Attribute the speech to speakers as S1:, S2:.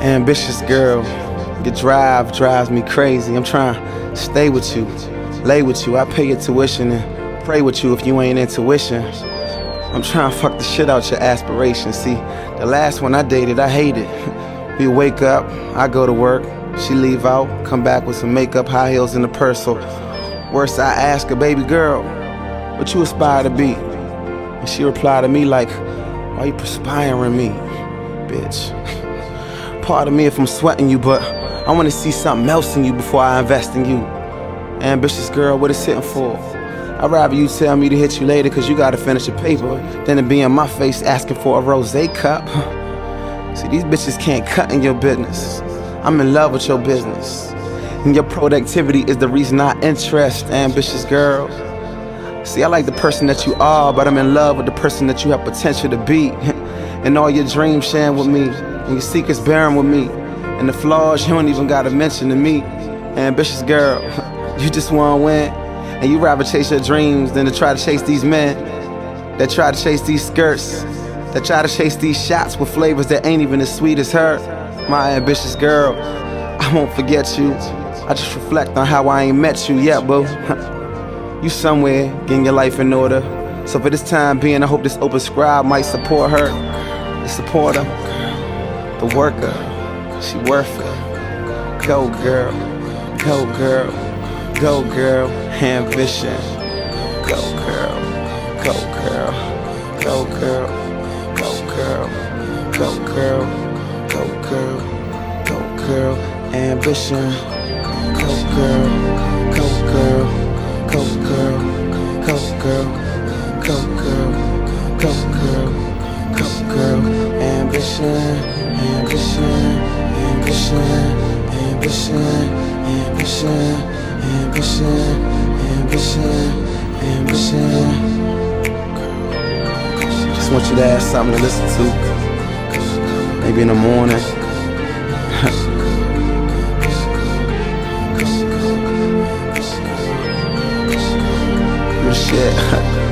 S1: Ambitious girl, your drive drives me crazy. I'm trying to stay with you, lay with you. I pay your tuition and pray with you if you ain't intuition. I'm trying to fuck the shit out your aspirations. See, the last one I dated, I hated. We wake up, I go to work, she leave out, come back with some makeup, high heels, and a purse. Worse, I ask a baby girl, what you aspire to be? And she replied to me like, why you perspiring me, bitch? Pardon me if I'm sweating you, but I wanna see something else in you before I invest in you. Ambitious girl, what it's hitting for? I'd rather you tell me to hit you later cause you gotta finish your paper than to be in my face asking for a rose cup. See, these bitches can't cut in your business. I'm in love with your business. And your productivity is the reason I interest, ambitious girl. See, I like the person that you are, but I'm in love with the person that you have potential to be. and all your dreams sharing with me, and your secrets bearing with me, and the flaws you don't even gotta mention to me. Ambitious girl, you just wanna win, and you rather chase your dreams than to try to chase these men that try to chase these skirts, that try to chase these shots with flavors that ain't even as sweet as her. My ambitious girl, I won't forget you. I just reflect on how I ain't met you yet, boo. you somewhere getting your life in order. So for this time being, I hope this open scribe might support her. The supporter, the worker. She worth it. Go girl, go girl, go girl. Ambition. Go girl, go girl, go girl, go girl, go girl, go girl, go girl. Ambition. Go girl, go girl, go girl, go girl, go girl, go girl, go girl. Ambition, ambition, ambition, ambition, ambition, ambition, ambition, ambition. Just want you to have something to listen to. Maybe in the morning. shit.